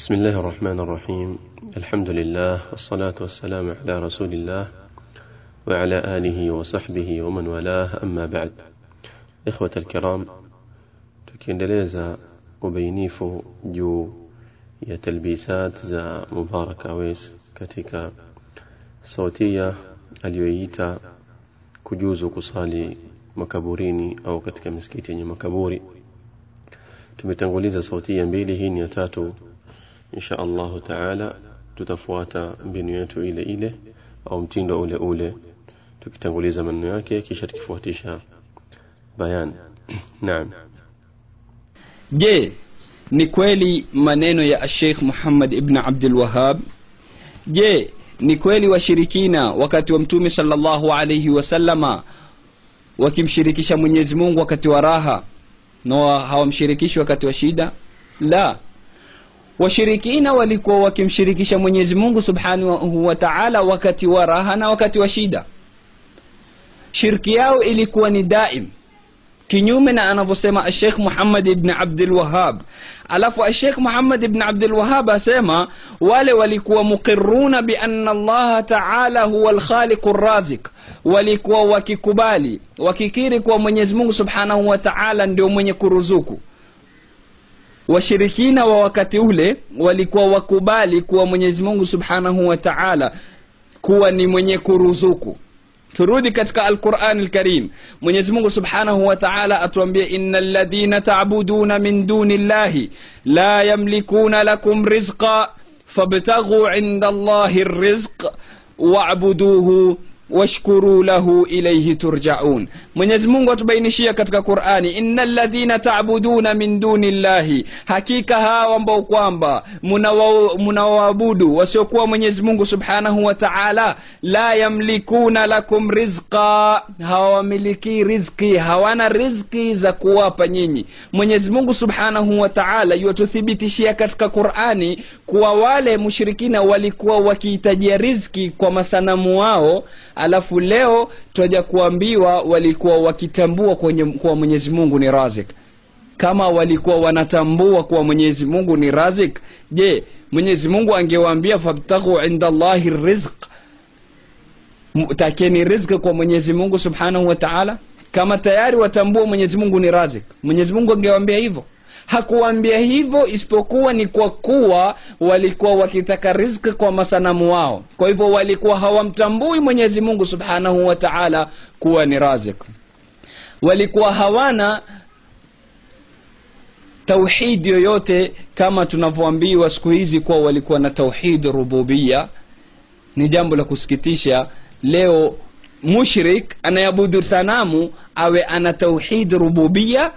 بسم الله الرحمن الرحيم. الحمد لله والصلاة والسلام على رسول الله وعلى آله وصحبه ومن والاه. أما بعد إخوة الكرام تكندليزا وبينيفو جو يا تلبيسات زا مباركة ويس كتيكا صوتية اليويتا كجوز كصالي مكابوريني أو كتك مسكيتيني مكابوري. تمتنغوليزا صوتية بيلي هين يتاتو insha Allahu taala tutafuata mbinu yetu ile ile au mtindo ule ule tukitanguliza maneno yake kisha tukifuatisha bayan naam. Je ni kweli maneno ya Sheikh Muhammad ibn Abdul Wahhab? Je ni kweli washirikina wakati wa mtume sallallahu alayhi wasallama wakimshirikisha Mwenyezi Mungu wakati wa raha? Na hawamshirikishi wakati wa shida? La washirikina walikuwa wakimshirikisha Mwenyezi Mungu Subhanahu wa Ta'ala wakati wa raha na wakati wa shida. Shirki yao ilikuwa ni daim. Kinyume na anavyosema Sheikh Muhammad ibn Abdul Wahhab. Alafu Sheikh Muhammad ibn Abdul Wahhab asema wale walikuwa muqirruna bi anna Allah Ta'ala huwa al-khaliq ar-razik walikuwa wakikubali wakikiri kuwa Mwenyezi Mungu Subhanahu wa Ta'ala ndio mwenye kuruzuku washirikina wa wakati ule walikuwa wakubali kuwa Mwenyezi Mungu Subhanahu wa Ta'ala kuwa ni mwenye kuruzuku turudi katika alquran alkarim mwenyezi mungu subhanahu wa taala atuambia ina ladhina tabuduna min duni llahi la yamlikuna lakum rizqa fabtaghuu inda llahi rizq wabuduhu washkuru lahu ilaihi turjaun. Mwenyezi mungu atubainishia katika qurani ina ladhina tabuduna min duni llahi hakika hawa ambao kwamba munawaabudu wasiokuwa mwenyezi mungu subhanahu wa taala la yamlikuna lakum rizqa. Hawamiliki rizki hawana rizki za kuwapa nyinyi. Mwenyezi mungu subhanahu wa taala yuwatuthibitishia katika qurani kuwa wale mushirikina walikuwa wakihitajia rizki kwa masanamu wao alafu leo twaja kuambiwa walikuwa wakitambua kwenye kuwa mwenyezi mungu ni razik. Kama walikuwa wanatambua kuwa mwenyezi mungu ni razik je mwenyezi mungu angewaambia fabtaghu inda llahi rizq takeni rizq kwa mwenyezi mungu subhanahu wa taala. Kama tayari watambua mwenyezi mungu ni razik mwenyezi mungu angewaambia hivyo hakuwambia hivyo isipokuwa ni kwa kuwa walikuwa wakitaka riziki kwa masanamu wao. Kwa hivyo walikuwa hawamtambui mwenyezi mungu subhanahu wa taala kuwa ni razik walikuwa hawana tauhidi yoyote kama tunavyoambiwa siku hizi kuwa walikuwa na tauhid rububia ni jambo la kusikitisha. Leo mushrik anayabudu sanamu awe ana tauhid rububia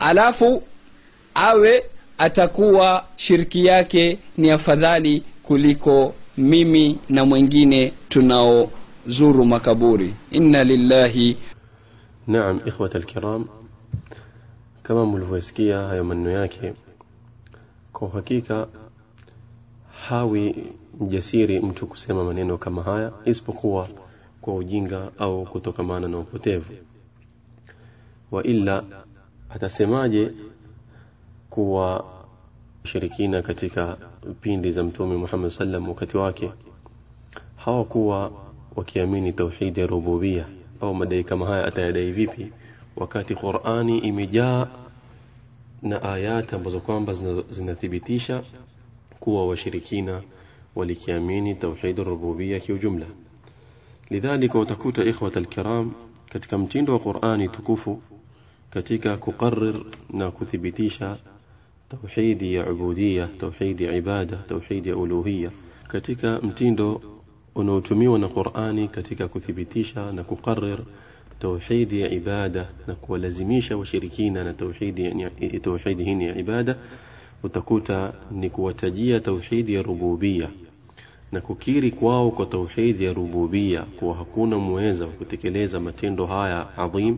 alafu awe atakuwa shiriki yake ni afadhali kuliko mimi na mwingine tunaozuru makaburi. Inna lillahi. Naam ikhwata alkiram. Kama mlivyosikia hayo maneno yake kwa hakika hawi mjasiri mtu kusema maneno kama haya isipokuwa kwa ujinga au kutokamana na upotevu. Wa illa atasemaje kuwa shirikina katika pindi za mtume Muhammad sallam wakati wake hawakuwa wakiamini tauhidi ya rububia au madai kama haya atayadai vipi wakati Qur'ani imejaa na ayati ambazo kwamba zinathibitisha kuwa washirikina walikiamini tauhidi rububia kiujumla lidhalika utakuta ikhwata alkiram katika mtindo wa Qur'ani tukufu katika kuqarrir na kuthibitisha tauhidi ya ubudia tauhidi ya ibada tauhidi ya uluhia katika mtindo unaotumiwa na Qur'ani katika kuthibitisha na kuqarrir tauhidi ya ibada na kuwalazimisha washirikina na tauhidi tauhidi hii ya ibada utakuta ni kuwatajia tauhidi ya rububia na kukiri kwao kwa tauhidi ya rububia kuwa hakuna muweza wa kutekeleza matendo haya adhim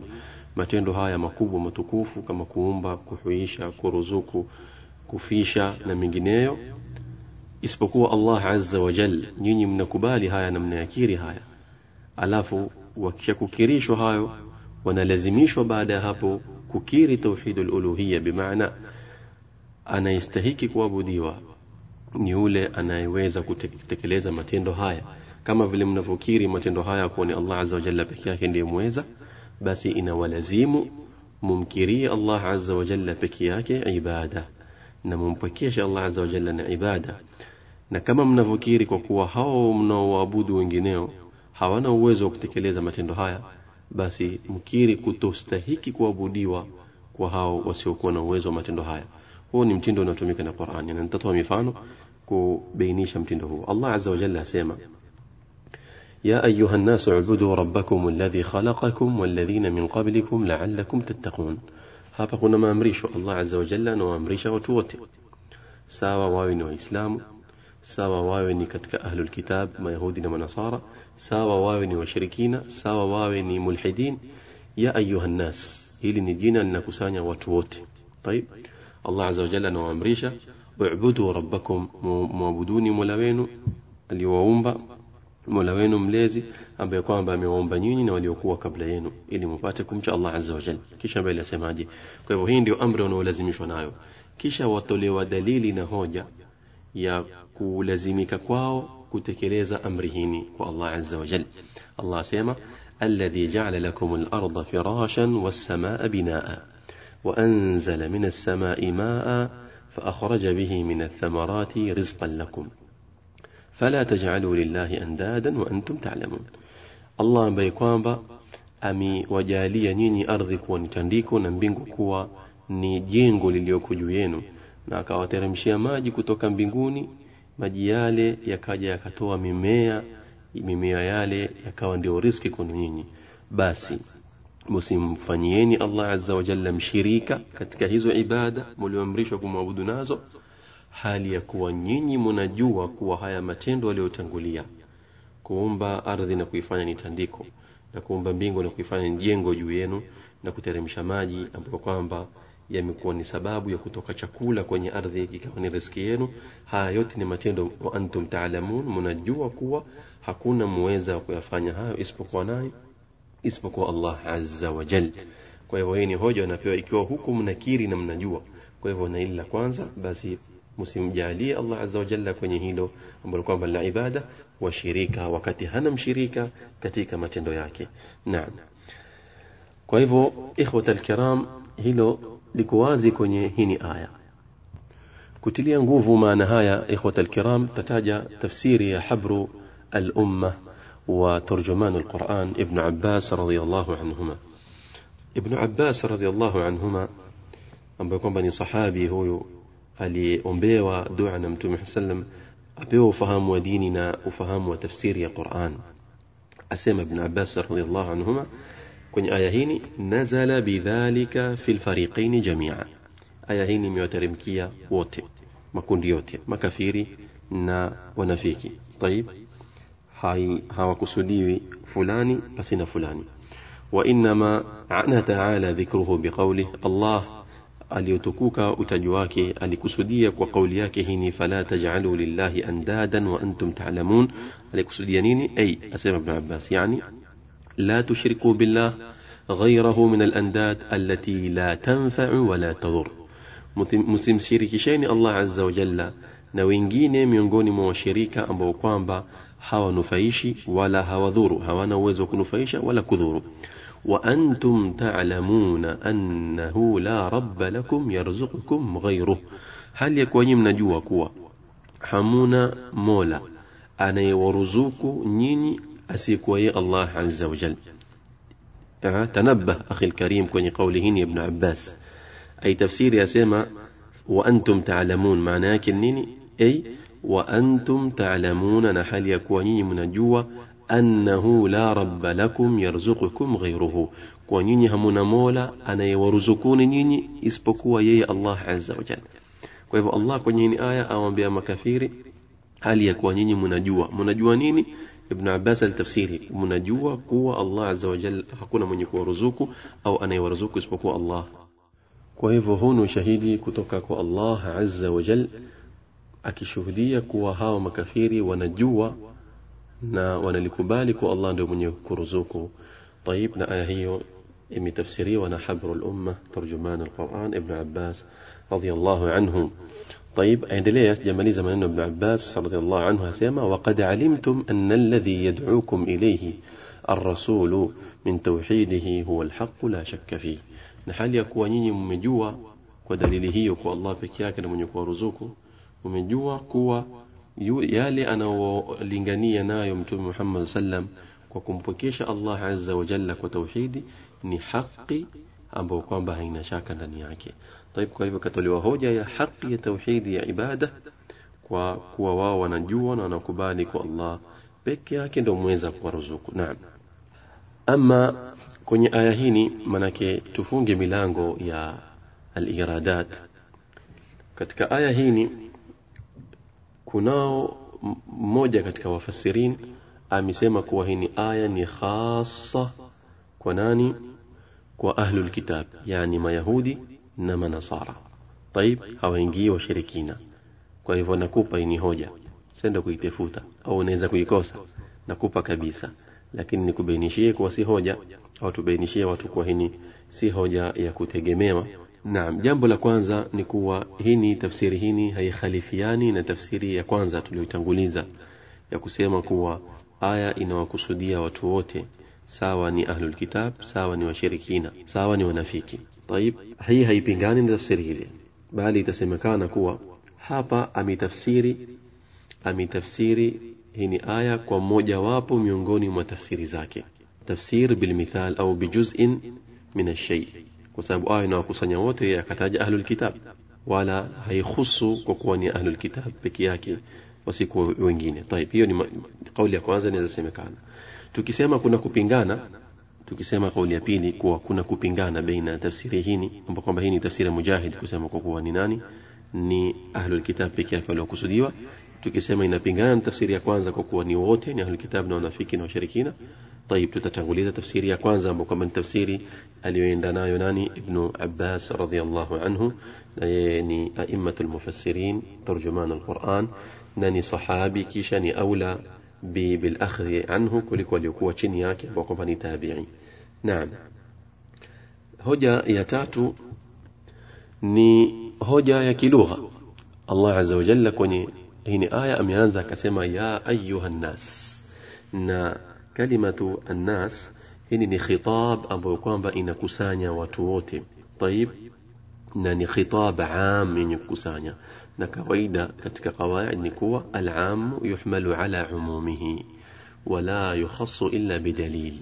matendo haya makubwa matukufu kama kuumba kuhuisha kuruzuku kufisha na mengineyo. Isipokuwa Allah azza wa jal nyinyi mnakubali haya na mnayakiri haya. Alafu wakishakukirishwa hayo wanalazimishwa baada ya hapo kukiri tauhidul uluhiyya bimaana anayestahiki kuabudiwa ni yule anayeweza kutekeleza matendo haya. Kama vile mnavyokiri matendo haya kuwa ni Allah azza wa jalla peke yake ndiye mweza basi inawalazimu mumkirie Allah azza wa jalla peke yake ibada na mumpwekeshe Allah azza wa jalla na ibada. Na kama mnavyokiri kwa kuwa hao mnaoabudu wengineo hawana uwezo wa kutekeleza matendo haya basi mkiri kutostahiki kuabudiwa kwa hao wasiokuwa na uwezo wa matendo haya. Huo ni mtindo unaotumika na Qur'ani na nitatoa mifano kubainisha mtindo huo. Allah azza wa jalla asema يا أيها الناس اعبدوا ربكم الذي خلقكم والذين من قبلكم لعلكم تتقون. هذا قلنا ما أمريش الله عز وجل أنه أمريش وتوتي ساوى واوين وإسلام ساوى واوين كتك أهل الكتاب ما يهودين ونصارى ساوى واوين وشركين ساوى واوين ملحدين يا أيها الناس إلي نجينا لنكسانيا وتوتي طيب الله عز وجل أنه أمريش اعبدوا ربكم معبدوني ملوين اللي وومبا mola wenu mlezi ambaye kwamba amewaumba nyinyi na waliokuwa kabla yenu ili mupate kumcha Allah azza wa jalla kisha mbele asemaje kwa hivyo hii ndio amri wanaolazimishwa nayo kisha watolewa dalili na hoja ya kulazimika kwao kutekeleza amri hini kwa Allah azza wa jalla Allah asema الذي جعل لكم الأرض فراشا والسماء بناء وأنزل من السماء ماء فأخرج به من الثمرات رزقا لكم fala taj'alu lillahi andadan wa antum ta'lamun. Allah ambaye kwamba amewajalia nyinyi ardhi kuwa ni tandiko na mbingu kuwa ni jengo lilioko juu yenu, na akawateremshia maji kutoka mbinguni, maji yale yakaja yakatoa mimea, mimea yale yakawa ndio riski kwenu nyinyi. Basi musimfanyieni Allah azza wa jalla mshirika katika hizo ibada mulioamrishwa kumwabudu nazo hali ya kuwa nyinyi mnajua kuwa haya matendo aliyotangulia kuumba ardhi na kuifanya ni tandiko na kuumba mbingu na kuifanya ni jengo juu yenu na kuteremsha maji ambayo kwamba yamekuwa ni sababu ya kutoka chakula kwenye ardhi kikawa ni riski yenu. Haya yote ni matendo wa antum taalamun mnajua kuwa hakuna muweza wa kuyafanya hayo isipokuwa naye isipokuwa Allah azza wa jal. Kwa hivyo hii ni hoja wanapewa ikiwa huku mnakiri na mnajua. Kwa hivyo na ili la kwanza basi msimjalie Allah azza wa jalla kwenye hilo ambalo kwamba la ibada washirika wakati hana mshirika katika matendo yake naam kwa hivyo ikhwata alkiram hilo liko wazi kwenye hii ni aya kutilia nguvu maana haya ikhwata alkiram tataja tafsiri ya habru al-umma القرآن ابن عباس رضي الله عنهما ابن عباس رضي الله عنهما ambaye kwamba ni sahabi huyu aliombewa dua na mtume sallam apewa ufahamu wa dini na ufahamu wa tafsiri ya Qur'an asema ibn Abbas radhiyallahu anhuma kwenye aya hii nazala bidhalika fil fariqaini jami'a aya hii imewateremkia wote makundi yote makafiri na wanafiki طيب hawakusudiwi fulani pasina fulani وإنما عنى تعالى ذكره بقوله الله aliyotukuka utaji wake alikusudia kwa kauli yake hini fala taj'alu lillahi andadan wa antum ta'lamun alikusudia nini ay asema ibn abbas yani la tushriku billah غيره من الأنداد التي لا تنفع ولا تضر msimshirikisheni Allah azza wa jalla na wengine miongoni mwa washirika ambao kwamba hawanufaishi wala hawadhuru hawana uwezo wa kunufaisha wala kudhuru وأنتم تعلمون أنه لا رب لكم يرزقكم غيره. هل يكون mnajua kuwa hamuna mola anayewaruzuku nyinyi asiyekuwa yeye Allah azza wa jalla تنبه أخي الكريم كوني قوله ابن عباس. أي تفسير يسمى وأنتم تعلمون. معناه كنيني؟ أي وأنتم تعلمون نحل يكوني من جوا أنه لا رب لكم يرزقكم غيره. ونيني همونا مولا أنا يورزقون نيني إسبقوا يي الله عز وجل ويبو الله كنيني آية أو أنبياء مكافيري هل يكون نيني منجوة منجوة نيني ابن عباس التفسيري منجوة كوى الله عز وجل هكونا من يكون رزوكو أو أنا يورزقكم إسبقوا الله ويبو هون شهيدي كتوكاكو الله عز وجل akishuhudia kuwa hawa makafiri wanajua na wanalikubali kuwa Allah ndio mwenye kuruzuku طيب na aya hiyo imetafsiriwa na habrul umma tarjuman alquran ibn abbas radiyallahu anhu طيب aendelea sijamaliza maneno ibn Abbas radhiallahu anhu asema waqad alimtum anna alladhi yad'ukum ilayhi الرسول من توحيده هو الحق لا شك فيه na hali ya kuwa nyinyi mmejua kwa dalili hiyo kwa Allah peke yake na mwenye kuwaruzuku mmejua kuwa yale anayolingania nayo mtume Muhammad sallam kwa kumpokesha Allah azza wa jalla kwa tauhidi ni haki ambayo kwamba haina shaka ndani yake. Taib, kwa hivyo katolewa hoja ya haki ya tauhidi ya ibada kwa kuwa wao wanajua na wanakubali kwa Allah peke yake ndio mweza kuwaruzuku. Naam. Ama kwenye aya hii manake tufunge milango ya al-iradat. Katika aya hii kunao mmoja katika wafasirin amesema kuwa hii ni aya ni khasa kwa nani? Kwa ahlul kitab yani mayahudi na manasara. Taib hawaingii washirikina. Kwa hivyo nakupa hii ni hoja. Sendo kuitefuta? Au unaweza kuikosa? Nakupa kabisa. Lakini nikubainishie kuwa si hoja. Au tubainishie watu kuwa hii si hoja ya kutegemewa. Naam, jambo la kwanza ni kuwa hini tafsiri hini haikhalifiani na tafsiri ya kwanza tuliyotanguliza ya kusema kuwa aya inawakusudia watu wote, sawa ni ahlul kitab, sawa ni washirikina, sawa ni wanafiki. Taib, hii haipingani na tafsiri hili bali itasemekana kuwa hapa amitafsiri amitafsiri hini aya kwa mmojawapo miongoni mwa tafsiri zake, tafsir bilmithal au bijuz'in min ash-shay' kwa sababu aya inawakusanya wote, akataja ahlul kitab, wala haihusu kwa kuwa ni ahlul kitab peke yake, wasiku wengine. Taib, hiyo ni kauli ya kwanza, inaweza semekana. Tukisema kuna kupingana, tukisema kauli ya pili kuwa kuna kupingana baina ya tafsiri hii, kwamba kwamba hii ni tafsiri ya Mujahid kusema kwa kuwa ni nani ni ahlul kitab peke yake waliokusudiwa, tukisema inapingana na tafsiri ya kwanza kwa kuwa ni wote ni ahlul kitab na wanafiki na washirikina طيب تتشغلي تفسيري يا كوانزا مكمل تفسيري. اللي عندنا يوناني ابن عباس رضي الله عنه. يعني أئمة المفسرين ترجمان القرآن. ناني صحابي كيشاني أولى بالأخذ عنه. كل كل يقوى تشنياك وقفني تابعي. نعم. هجا يتاتو ني هجا يا كيلوغا. الله عز وجل كوني هني آية أم ينزل كسيما يا أيها الناس. كلمة الناس هني خطاب أبو كومبا إن كسانيا وتووتي طيب نني خطاب عام من كسانيا نكويدا كتك قواعد نكوى العام يحمل على عمومه ولا يخص إلا بدليل.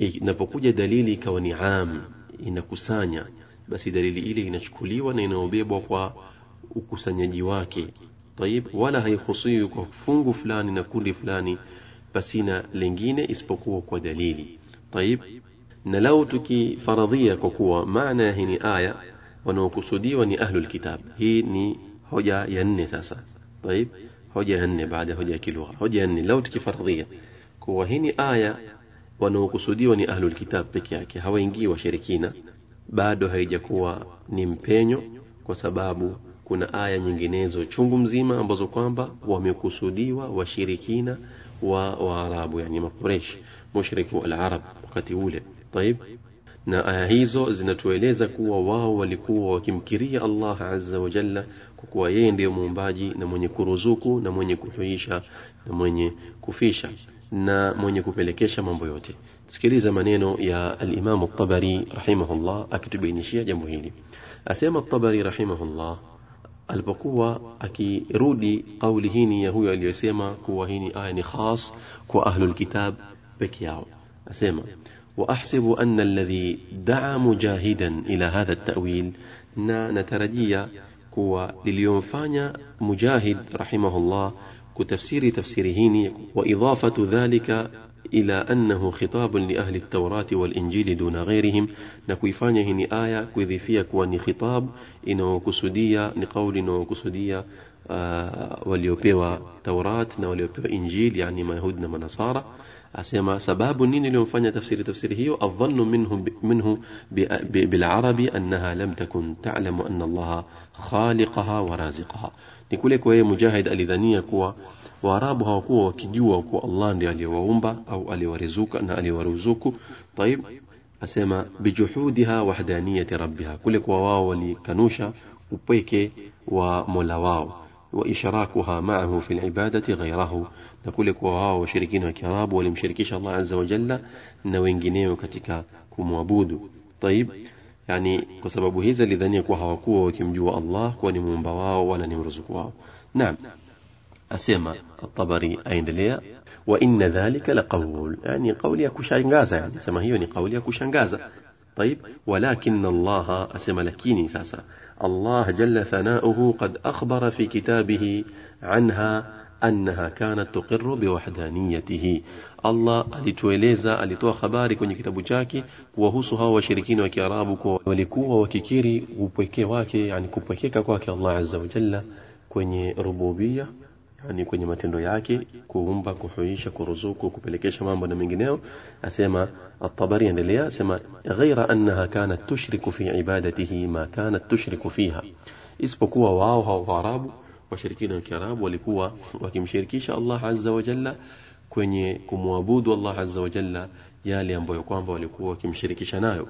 نبقوا دليلي كوني عام إن كسانيا بس دليل إلي نشكلي ونينو بيبوكوا وكسانيا جواكي طيب ولا هي خصيك فلان فلاني نكولي فلاني pasina lingine isipokuwa kwa dalili. Taib. Na lau tukifaradhia kwa kuwa maana ya hii aya wanaokusudiwa ni ahlul kitab. Hii ni hoja ya nne sasa. Taib. Hoja ya nne baada ya hoja ya kilugha. Hoja ya nne lau tukifaradhia kuwa hii ni aya wanaokusudiwa ni ahlul kitab peke yake. Hawaingii washirikina. Bado haijakuwa ni mpenyo kwa sababu kuna aya nyinginezo chungu mzima ambazo kwamba wamekusudiwa washirikina Waarabu, yani Makureshi, mushriku alarab wakati ule. Taib, na aya hizo zinatueleza kuwa wao walikuwa wakimkiria Allah azza wa jalla kwa kuwa yeye ndiyo muumbaji na mwenye kuruzuku na mwenye kuhuisha na mwenye kufisha na mwenye kupelekesha mambo yote. Sikiliza maneno ya alimamu at-Tabari rahimahullah akitubainishia jambo hili, asema at-Tabari rahimahullah alipokuwa akirudi kauli hii ya huyo aliyosema kuwa hii aya ni khas kwa ahlul kitab peke yao asema واحسب ان الذي دعا مجاهدا إلى هذا التاويل na natarajia kuwa liliyomfanya mujahid rahimahullah kutafsiri tafsiri hini wa idafatu dhalika إلى أنه خطاب لأهل التوراة والإنجيل دون غيرهم. نكوي فاني هني آية كوذي فيها كواني خطاب إنه كسودية نقول إنه كسودية آه، وليوبيوا توراة وليوبيوا إنجيل يعني ما يهودنا من نصارى. أسيما سباب نين اليوم فاني تفسير تفسير هي الظن منه, منه بالعربي أنها لم تكن تعلم أن الله خالقها ورازقها. نقول إيه لك مجاهد الإذنية كوا waarabu hawakuwa wakijua kuwa allah ndiye aliyewaumba au aliyewaruzuka na aliyewaruzuku طيب asema bijuhudiha wahdaniyati rabbiha kule kwa wao walikanusha upweke wa mola wao وإشراكها معه في العبادة غيره نقول Kiarabu walimshirikisha Allah azza wa jalla na wengineo katika kumwabudu طيب yani kwa sababu hizi alidhania kuwa hawakuwa wakimjua Allah kuwa ni muumba wao أسيما الطبري أين ليه وإن ذلك لقول يعني قول يكو شانغازا يعني سما هيوني يعني قول يكو شانغازا طيب ولكن الله أسيما لكيني ساسا الله جل ثناؤه قد أخبر في كتابه عنها أنها كانت تقر بوحدانيته. الله اللي تويليزا اللي توا خباري كوني كتاب جاكي وهوسها وشركين وكيرابك ولكوا وككيري وبكي واكي يعني كبكيكا كواكي الله عز وجل كوني ربوبية. Yani kwenye matendo yake kuumba kuhuisha kuruzuku kupelekesha mambo na mengineo asema at-Tabari endelea asema ghaira annaha kanat tushriku fi ibadatihi ma kanat tushriku fiha isipokuwa wao hao Waarabu washirikina wa Kiarabu walikuwa wakimshirikisha Allah azza wa jalla kwenye kumwabudu Allah azza wa jalla yale ambayo kwamba walikuwa wakimshirikisha nayo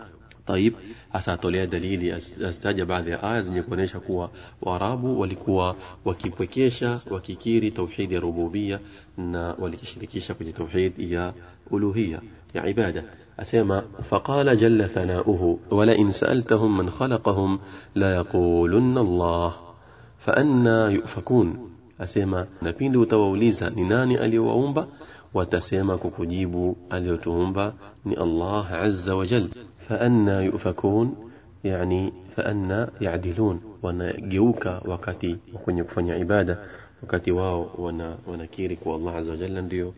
طيب asatolea dalili asitaja baadhi ya aya zenye kuonyesha kuwa waarabu walikuwa wakipwekesha wakikiri tauhidi ya rububia na walikishirikisha kwenye tauhid ya uluhia ya ibada asema faqala jalla thanauhu wala in sa'altahum man khalaqahum la yaqulunna Allah fa anna yufakun asema na pindi utawauliza ni nani aliyowaumba watasema kukujibu aliyotuumba ni Allah azza wa jalla فأنا يؤفكون يعني فأنا يعدلون وأنا جيوكا وكاتي وكن يكفن عبادة وكاتي واو وأنا وأنا كيرك والله عز وجل ديو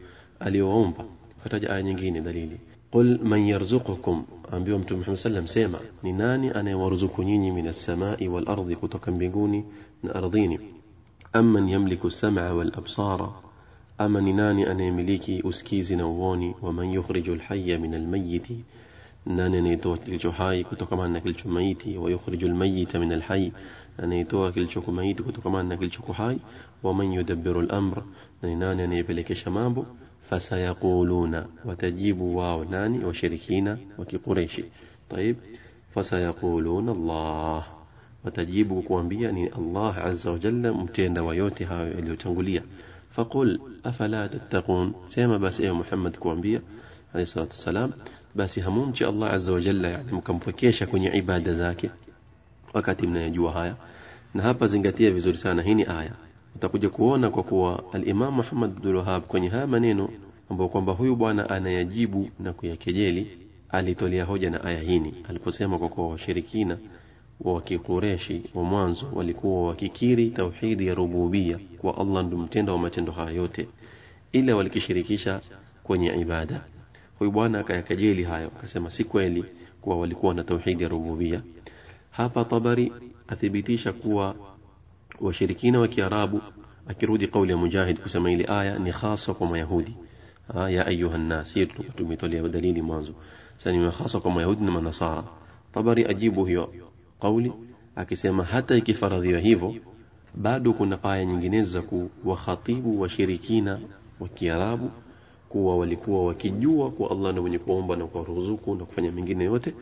أليو ومبا فتاج آية دليلي. قل من يرزقكم أن بيوم محمد صلى الله عليه وسلم سيما نناني أنا ورزقنيني من السماء والأرض كتكم بيقوني نأرضيني أم من يملك السمع والأبصار؟ أم نناني أنا مليكي أسكيزي نووني ومن يخرج الحي من الميت؟ Nani anayetoa kilicho hai kutokana na kilicho maiti wa yukhriju almayyita min alhayy anayetoa kilicho maiti kutokana na kilicho hai wa man yudabbiru al-amr na nani anayepelekesha mambo fasayaquluna watajibu wao nani washirikina wa kiquraishi طيب fasayaquluna Allah watajibu kuambia ni Allah azza wa jalla mtenda wa yote hayo yaliyotangulia faqul afala tattaqun sema basi ewe Muhammad kuambia alayhi salatu wassalam basi hamumchi Allah azza wa jalla yani mkampwekesha kwenye ibada zake. Wakati mnayajua haya na hapa zingatia vizuri sana hii ni aya. Utakuja kuona kwa kuwa al-Imam Muhammad bin Wahhab kwenye haya maneno ambayo kwamba huyu bwana anayajibu na kuyakejeli alitolea hoja na aya hii aliposema kwa kuwa washirikina wa Kikureshi wa mwanzo walikuwa wakikiri tauhidi ya rububia kwa Allah ndo mtendo wa matendo haya yote ila walikishirikisha kwenye ibada huyu bwana akayakajeli hayo akasema si kweli kuwa walikuwa na tauhidi ya rububia. Hapa Tabari athibitisha kuwa washirikina wa Kiarabu akirudi kauli ya Mujahid kusema ile aya ni hasa kwa Mayahudi. Ya ayuha nnas hiyo tumetolea dalili mwanzo. Sasa ni hasa kwa Mayahudi na Manasara. Tabari ajibu hiyo kauli akisema hata ikifaradhiwa hivyo bado kuna aya nyinginezo za kuwakhatibu washirikina wa Kiarabu kuwa walikuwa wakijua kwa Allah na mwenye kuomba na kuwaruzuku na kufanya mengine yote.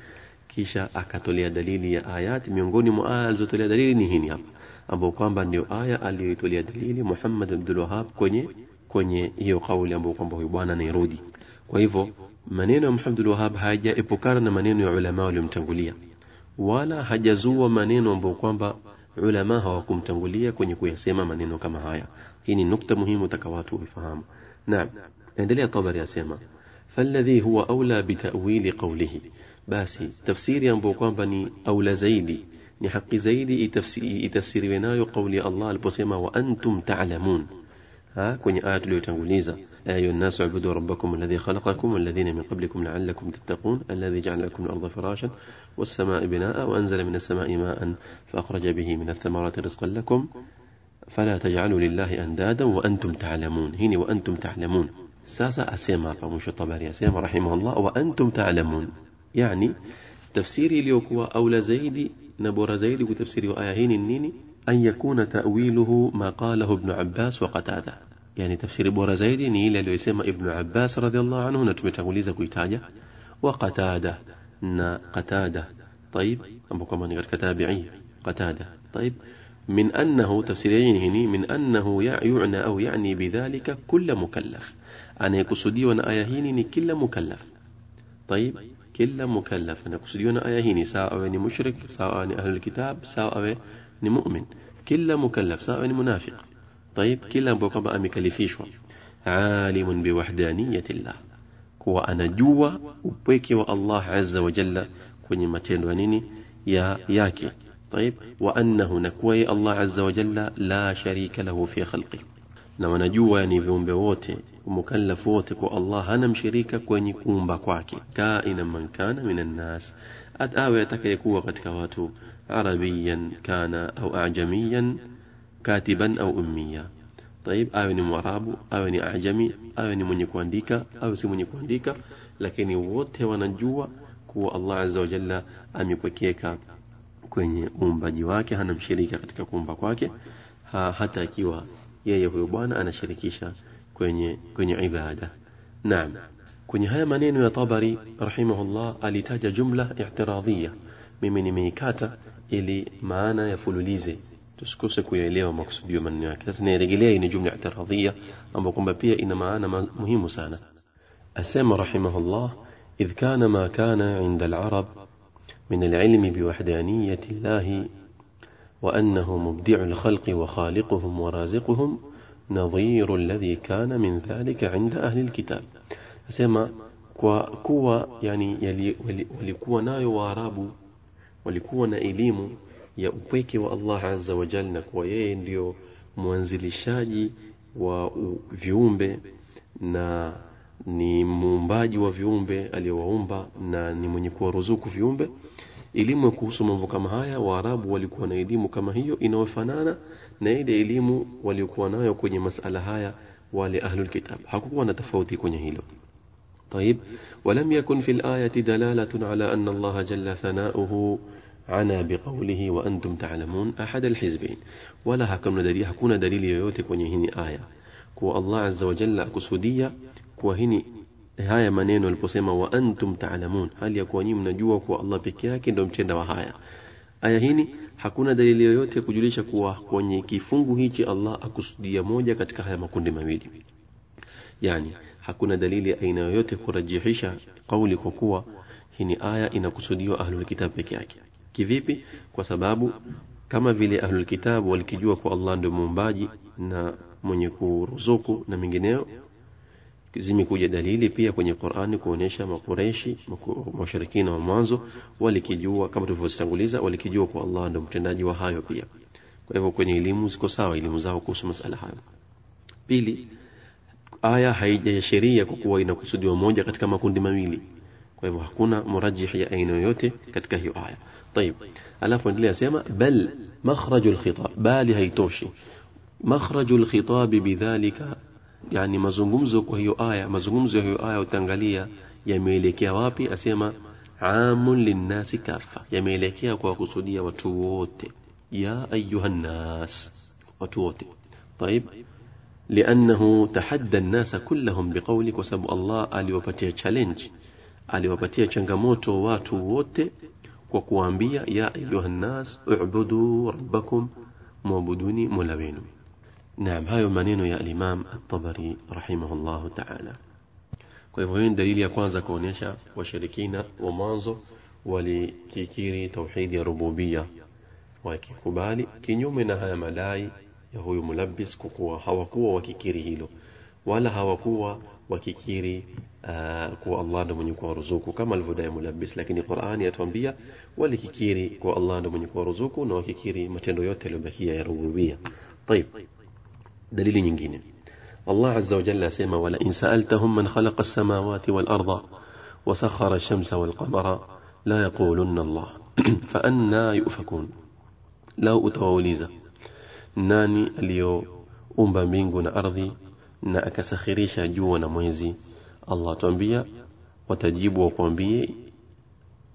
Kisha akatolea dalili ya ayati miongoni mwa aya alizotolea dalili ni hii hapa ambapo kwamba ndio aya aliyoitolea dalili Muhammad Abdul Wahhab kwenye kwenye hiyo kauli ambayo kwamba huyu bwana anairudi kwa hivyo maneno ya Muhammad Abdul Wahhab hayajaepukana na maneno ya ulama waliomtangulia. Wala hajazua maneno ambayo kwamba ulama hawakumtangulia kwenye kuyasema maneno kama haya. Hii ni nukta muhimu utaka watu wafahamu naam يعني عندنا طبر يا سيما. فالذي هو أولى بتأويل قوله. باسي تفسير ينبو قوامبني أولى زيدي. نحق زيدي تفسير تفسير ويناي قول الله البصيمة وأنتم تعلمون. ها كن آية لو تنقوليزا أي الناس اعبدوا ربكم الذي خلقكم والذين من قبلكم لعلكم تتقون الذي جعل لكم الأرض فراشا والسماء بناء وأنزل من السماء ماء فأخرج به من الثمرات رزقا لكم. فلا تجعلوا لله أندادا وأنتم تعلمون. هني وأنتم تعلمون. ساسا أسيما فمش طبري أسيما رحمه الله وأنتم تعلمون. يعني تفسيري ليكوا أولى زيدي نبور زيدي وتفسيري آيهين النيني أن يكون تأويله ما قاله ابن عباس وقتادة. يعني تفسير بورا زيدي نيلا لو يسمى ابن عباس رضي الله عنه نتمي تقوليزا كويتاجة. وقتادة نا قتادة. طيب أبو كمان كتابعي. قتادة. طيب من أنه تفسيرين هني من أنه يعنى أو يعني بذلك كل مكلف. Anayekusudiwa na aya hii ni kila mukallaf طيب kila mukallaf anakusudiwa na aya hii sawa awe ni mushrik sawa awe ni ahlul kitab sawa awe ni mu'min kila mukallaf sawa awe ni munafiq طيب kila ambaye kwamba amekalifishwa alimun biwahdaniyati llah kuwa anajua upweke wa Allah azza wa jalla kwenye matendo ya nini ya yake طيب وأنه نكوي الله عز وجل لا شريك له في خلقه na wanajua ni viumbe wote mukallaf wote kwa Allah hana mshirika kwenye kuumba kwake kaina man kana minan nas awe atakayekuwa katika watu arabiyan kana au ajamiyan katiban au ummiya طيب awe ni mwarabu awe ni ajami awe ni mwenye kuandika awe si mwenye kuandika lakini wote wanajua kuwa Allah azza wa jalla amepwekeka kwenye uumbaji wake hana mshirika katika kuumba kwake ha, hata ikiwa yeye huyo bwana anashirikisha kwenye kwenye ibada naam kwenye haya maneno ya Tabari rahimahullah alitaja jumla i'tiradhia mimi nimeikata ili maana yafululize tusikose kuyaelewa makusudio maneno yake sasa nirejelea hii ni jumla i'tiradhia ambayo kwamba pia ina maana muhimu sana asema rahimahullah idh kana ma kana 'inda al-arab من العلم بوحدانية الله وأنه مبدع الخلق وخالقهم ورازقهم نظير الذي كان من ذلك عند أهل الكتاب. أسمى كوا يعني يلي ولكوا نايو وارب ولكوا نايليم يا أبيك والله عز وجل نكوا ينديو منزل الشاج وفيومب نا ni muumbaji wa viumbe aliyowaumba na ni mwenye kuwaruzuku viumbe elimu kuhusu mambo kama haya waarabu walikuwa na elimu kama hiyo inayofanana na ile elimu waliokuwa nayo kwenye masala haya wale ahlul kitab hakukuwa na tofauti kwenye hilo طيب ولم يكن في الآية دلالة على أن الله جل ثناؤه عنا بقوله وأنتم تعلمون أحد الحزبين ولا هكذا دليل هكون دليل hii aya kuwa Allah azza wa jalla akusudia kuwa hini haya maneno aliposema wa antum taalamun hali ya kuwa nyinyi mnajua kuwa Allah peke yake ndio mtenda wa haya. Aya hini hakuna dalili yoyote ya kujulisha kuwa kwenye kifungu hichi Allah akusudia moja katika haya makundi mawili. Yani hakuna dalili aina yoyote kurajihisha kauli kwa kuwa hii ni aya inakusudiwa ahlul kitab peke yake. Kivipi? Kwa sababu kama vile ahlul kitab walikijua kwa Allah ndio muumbaji na mwenye kuruzuku na mengineo zimekuja dalili pia kwenye Qur'ani kuonesha makureishi washirikina wa mwanzo walikijua kama tulivyotanguliza walikijua kwa Allah ndio mtendaji wa hayo pia kwa hivyo kwenye elimu ziko sawa elimu zao kuhusu masala hayo pili aya haijasheria kwa kuwa inakusudiwa moja katika makundi mawili kwa hivyo hakuna murajih ya aina yoyote katika hiyo aya طيب alafu endelea sema bal makhrajul khitab bali haitoshi makhrajul khitab bidhalika yani mazungumzo kwa hiyo aya mazungumzo ya hiyo aya utaangalia yameelekea wapi asema amun linnasi kafa yameelekea kwa kusudia watu wote ya ayuhan nas watu wote طيب لأنه تحدى الناس كلهم بقوله وسبب الله aliwapatia challenge aliwapatia changamoto watu wote kwa kuambia ya ayuhan nas ubudu rabbakum muabuduni mola wenu نعم هاي منين يا الإمام الطبري رحمه الله تعالى. كويبوين دليل يكون كونيشا وشركينا ومانزو ولكيكيري توحيد ربوبية؟ وكيكوبالي كنيوم من هاي ملاي يهو ملبس كوكوا هوكوا وكيكيري هيلو. ولا هوكوا وكيكيري آه، كو الله دم يكو رزوك كما الفدا ملبس لكن القران يتوامبيا ولكيكيري كو الله دم يكو رزوك نو كيكيري متندو يوتلو بكيا ربوبية. طيب, طيب. دليل نجين. الله عز وجل سيما ولئن سألتهم من خلق السماوات والأرض وسخر الشمس والقمر لا يقولن الله. فأنا يؤفكون. لا أتواليزا ناني اليو أمبا مينغون أرضي نأك سخريشا جوانا مويزي. الله تنبيا وتجيب وقنبي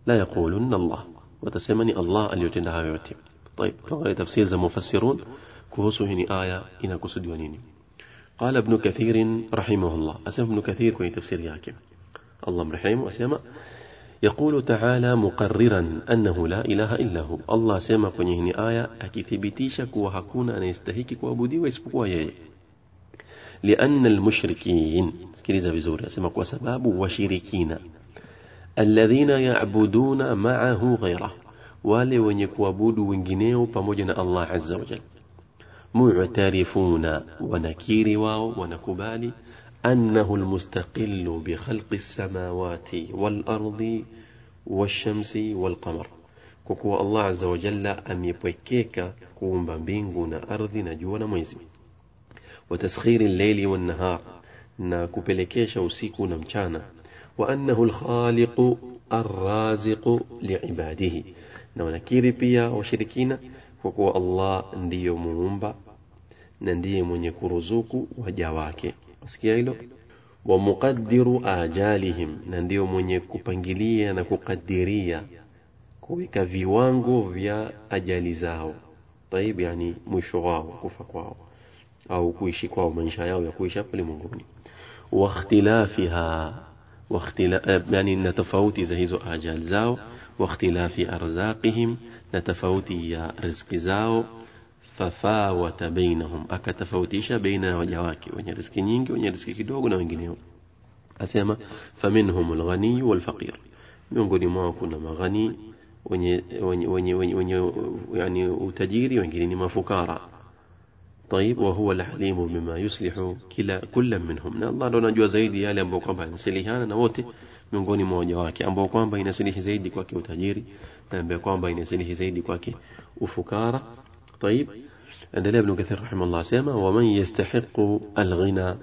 لا يقولن الله. وتسمني الله اليو تندها طيب تفسير المفسرون مفسرون kuhusu hii aya inakusudiwa nini ابن كثير رحمه الله أسمى ابن كثير كوي تفسير yake الله مرحمه أسمى يقول تعالى مقررا أنه لا إله إلا هو الله سيما kwenye hii aya akithibitisha kuwa hakuna anayestahiki kuabudiwa isipokuwa yeye لأن المشركين sikiliza vizuri asema kwa sababu washirikina alladhina ya'buduna ma'ahu ghayra wale wenye kuabudu wengineo pamoja na Allah azza wa jalla معترفون wanakiri wao wanakubali أنه المستقل بخلق السماوات والأرض والشمس والقمر. kwa kuwa الله عز وجل amepwekeka kuumba mbingu na ardhi na jua na mwezi وتسخير الليل والنهار na kupelekesha usiku na mchana وأنه الخالق الرازق لعباده نونا كيريبيا وشركينا كوكو الله نديو مومبا na ndiye mwenye kuruzuku waja wake wasikia hilo wa muqaddiru ajalihim na ndiyo mwenye kupangilia na kukadiria kuweka viwango vya ajali zao taib yani mwisho wao kufa kwao au kuishi kwao maisha yao ya kuishi hapa ulimwenguni واختلافها واختلاف يعني نتفاوت za hizo ajal zao واختلاف أرزاقهم نتفاوت يا رزق zao fafawata bainahum akatofautisha baina waja wake wenye riziki nyingi wenye riziki kidogo na wengineo asema faminhum alghani walfaqir miongoni mwao kuna maghani wenye wenye wenye wenye, wenye yani utajiri wengine ni mafukara طيب وهو العليم بما يصلح كلا كل منهم na Allah ndo anajua zaidi yale ambayo kwamba yanasilihiana na wote miongoni mwa waja wake ambao kwamba inasilihi zaidi kwake utajiri na ambaye kwamba inasilihi zaidi kwake ufukara طيب. عند ابن كثير رحمه الله سيما ومن يستحق الغنى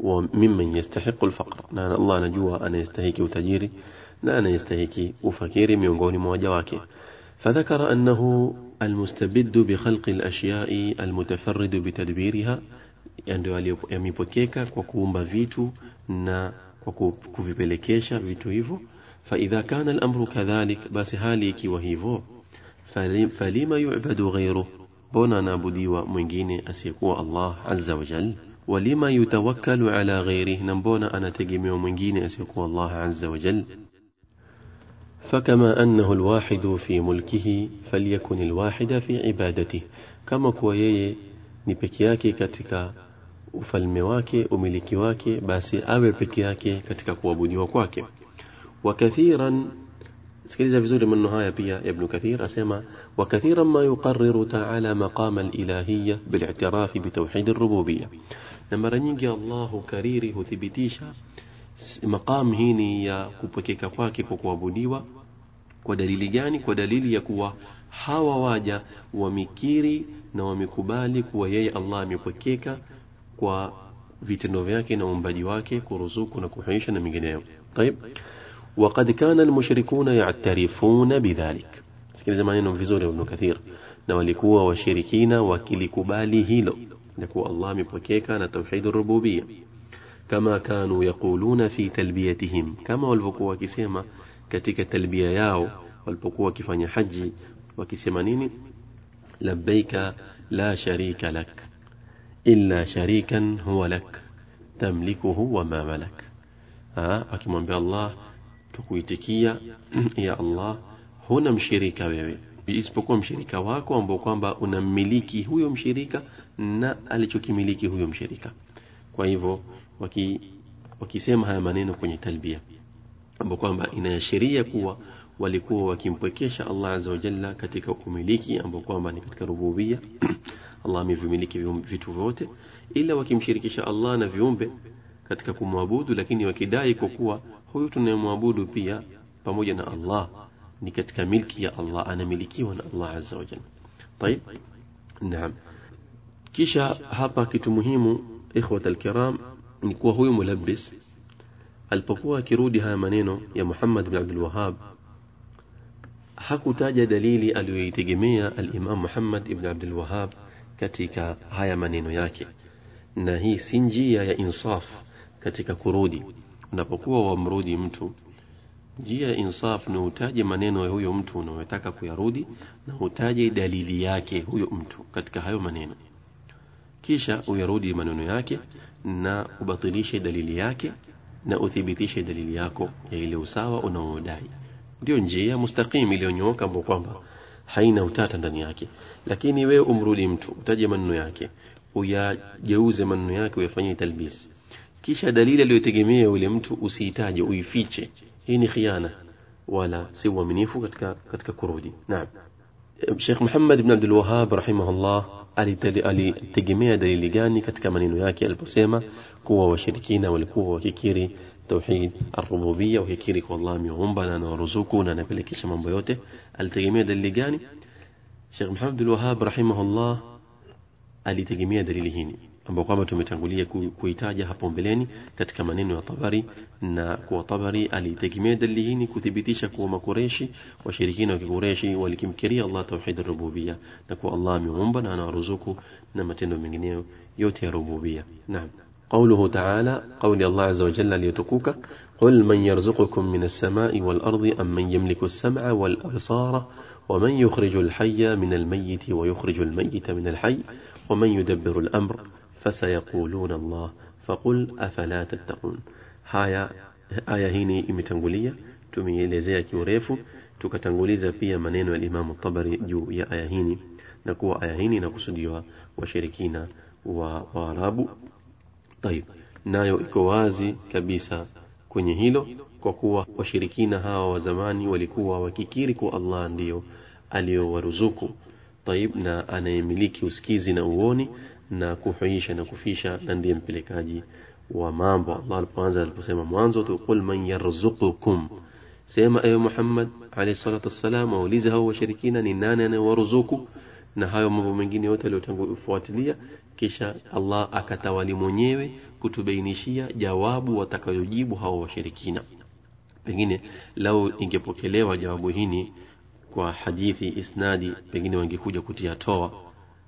وممن يستحق الفقر. نانا الله نجوا أنا يستهيك وتجيري نانا نعم، يستهيك وفكيري ميونغوني مواجواكي فذكر أنه المستبد بخلق الأشياء المتفرد بتدبيرها عنده يمي بوتيكا وكوم بفيتو نا وكوفي بلكيشا فيتو هيفو فإذا كان الأمر كذلك بس هاليكي وهيفو فلما يعبد غيره؟ Mwingine asiyekuwa Allah azza wa jal walima yutawakkalu ala ghairihi na mbona anategemewa mwingine asiyekuwa Allah azza wa jal فكما أنه الواحد في ملكه فليكن الواحد في عبادته كما kuwa yeye ni peke yake katika ufalme wake umiliki wake basi awe peke yake katika kuabudiwa kwake wakathiran سكريزا فيزوري من نهاية بيا ابن كثير أسمى وكثيرا ما يقرر تعالى مقام الإلهية بالاعتراف بتوحيد الربوبية. لما رنجي الله كريري ثبتيشا مقام هيني يا كوبكي كفاكي كوكوا بنيوا ودليل جاني ودليل يكوا حوا واجا ومكيري نوامكبالي كويي الله مكوكيكا كوا vitendo vyake na uumbaji wake kuruzuku na kuhuisha na mingineyo taib وقد كان المشركون يعترفون بذلك. سكيل زماني نفزوري ابن كثير نوالكوا وشركين وكلك هيلو نكو الله مبكيكا نتوحيد الربوبية كما كانوا يقولون في تلبيتهم كما والبقوة كسيما كتك تلبية ياو والبقوة كفان حجي وكسيمانيني لبيك لا شريك لك إلا شريكا هو لك تملكه وما ملك ها أكيمون بالله tukuitikia ya Allah huna mshirika wewe. Isipokuwa mshirika wako ambao kwamba unammiliki huyo mshirika na alichokimiliki huyo mshirika. Kwa hivyo waki, wakisema haya maneno kwenye talbia ambao kwamba inaashiria kuwa walikuwa wakimpwekesha Allah azza wa jalla katika umiliki ambao kwamba ni katika rububia. Allah amevimiliki vitu vyote ila wakimshirikisha Allah na viumbe katika kumwabudu lakini wakidai kwa kuwa huyu tunayemwabudu pia pamoja na Allah ni katika milki ya Allah anamilikiwa na Allah azza wa jalla طيب naam kisha hapa kitu muhimu ikhwat alkiram ni kuwa huyu mulabbis alipokuwa akirudi haya maneno ya Muhammad bin Abdul Wahhab hakutaja dalili aliyoitegemea al-Imam Muhammad ibn Abdul Wahhab katika haya maneno yake na hii si njia ya insaf katika kurudi unapokuwa wamrudi mtu njia ya insaf ni utaje maneno ya huyo mtu unayotaka kuyarudi na utaje dalili yake huyo mtu katika hayo maneno. Kisha uyarudi maneno yake na ubatilishe dalili yake na uthibitishe dalili yako ya ile usawa unaodai. Ndio njia mustaqim iliyonyooka ambayo kwamba haina utata ndani yake. Lakini wewe umrudi mtu utaje maneno yake uyageuze maneno yake uyafanyie talbis kisha dalili aliyotegemea yule mtu usiitaje uifiche hii ni khiana wala si uaminifu katika katika kurudi naam Sheikh Muhammad ibn Abdul Wahhab rahimahullah alitegemea dalili gani katika maneno yake aliposema kuwa washirikina walikuwa wakikiri tauhid ar-rububiyya wakikiri kwa Allah miumba na anawaruzuku na anapelekesha mambo yote alitegemea dalili gani Sheikh Muhammad Abdul Wahhab rahimahullah alitegemea dalili hii ambayo kwamba tumetangulia kuitaja hapo mbeleni katika maneno ya Tabari na kuwa Tabari alitegemea dalili hii kuthibitisha kuwa makureshi washirikina wa kikureshi walikimkiria Allah tauhid rububia na kuwa Allah ameumba na anawaruzuku na matendo mengineyo yote ya rububia naam قوله تعالى قول الله عز وجل ليتقوك قل من يرزقكم من السماء والأرض أم من يملك السمع والأبصار ومن يخرج الحي من الميت ويخرج الميت من الحي ومن يدبر الأمر fasayaquluna Allah faqul afala tattaqun. Haya, aya hii imetangulia, tumeielezea kiurefu, tukatanguliza pia maneno ya limamu Tabari juu ya aya hini na kuwa aya hini inakusudiwa washirikina wa Waarabu. Tayib, nayo iko wazi kabisa kwenye hilo, kwa kuwa washirikina hawa wa zamani walikuwa wakikiri kwa Allah ndiyo aliyowaruzuku. Tayib, na anayemiliki usikizi na uoni na kuhuisha na kufisha na ndiye mpelekaji wa mambo. Allah alipoanza aliposema mwanzo tu qul man yarzuqukum. Sema ewe Muhammad alayhi salatu wassalam waulize hao washirikina ni nani anayewaruzuku na hayo mambo mengine yote aliyotangulia kisha Allah akatawali mwenyewe kutubainishia jawabu watakayojibu hao washirikina. Pengine lau ingepokelewa jawabu hili kwa hadithi isnadi pengine wangekuja kutia toa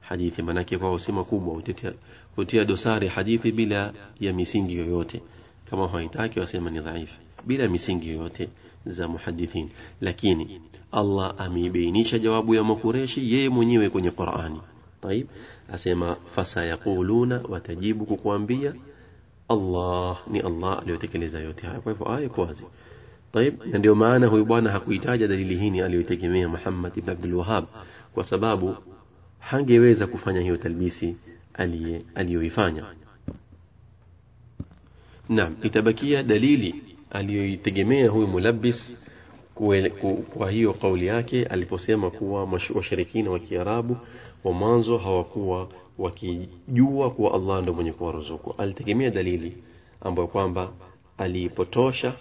hadithi manake kwao si makubwa hutia, hutia dosari hadithi bila ya misingi yoyote kama haitaki wasema ni dhaifu bila misingi yoyote za muhadithin lakini Allah ameibainisha jawabu ya makureshi yeye mwenyewe kwenye Qur'ani طيب asema fasayaquluna watajibu kukuambia Allah ni Allah aliyotekeleza yote haya kwa hivyo aya iko wazi طيب na ndio maana huyu bwana hakuitaja dalili hii aliyotegemea Muhammad ibn Abdul Wahhab kwa sababu hangeweza kufanya hiyo talbisi aliyoifanya. Naam itabakia dalili aliyoitegemea huyu mulabis kwa hiyo kauli yake aliposema kuwa washirikina wa Kiarabu wa mwanzo hawakuwa wakijua kuwa Allah ndo mwenye kuwaruzuku alitegemea dalili ambayo kwamba aliipotosha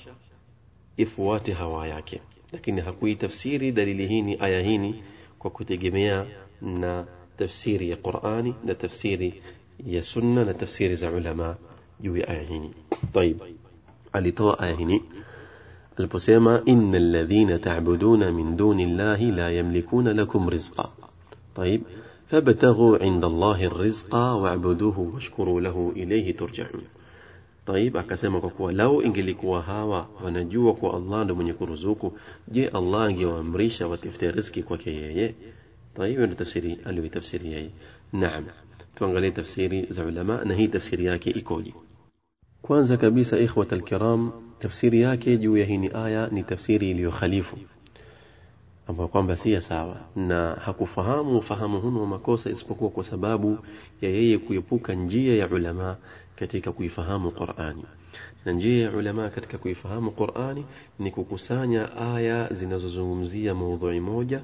ifuate hawa yake. Lakini hakuitafsiri dalili hii aya hini kwa kutegemea نا تفسيري قرآني نا تفسير يسنة نا تفسير زعلماء يوي آيهني طيب علي طوى آيهني البسيما إن الذين تعبدون من دون الله لا يملكون لكم رزقا. طيب فابتغوا عند الله الرزقا واعبدوه واشكروا له إليه ترجعون. طيب أكسيما كوكوا لو إنجلي كوا هاوا ونجوا الله لمن يكون رزوكو جي الله يوامريشا وتفتي رزقي كوكي يي. طيب من تفسيري اللي تفسيري هي نعم. تفنغلي تفسيري زعلماء نهي تفسيري ياكي إيكولي كوانزا كبيسة إخوة الكرام تفسيري ياكي جو يهيني آية ني تفسيري ليو خليفو. أما قوان بسيا ساوا نا هكو فهمو فهمو هنو وما كوسا إسبقوا كسبابو يأيي كويبوكا نجية يا علماء كتيكا كويفهمو قرآني. نجي علماء كتك كيف فهم القرآن نكو كسانيا آية زنزو زمزية موضوع موجة.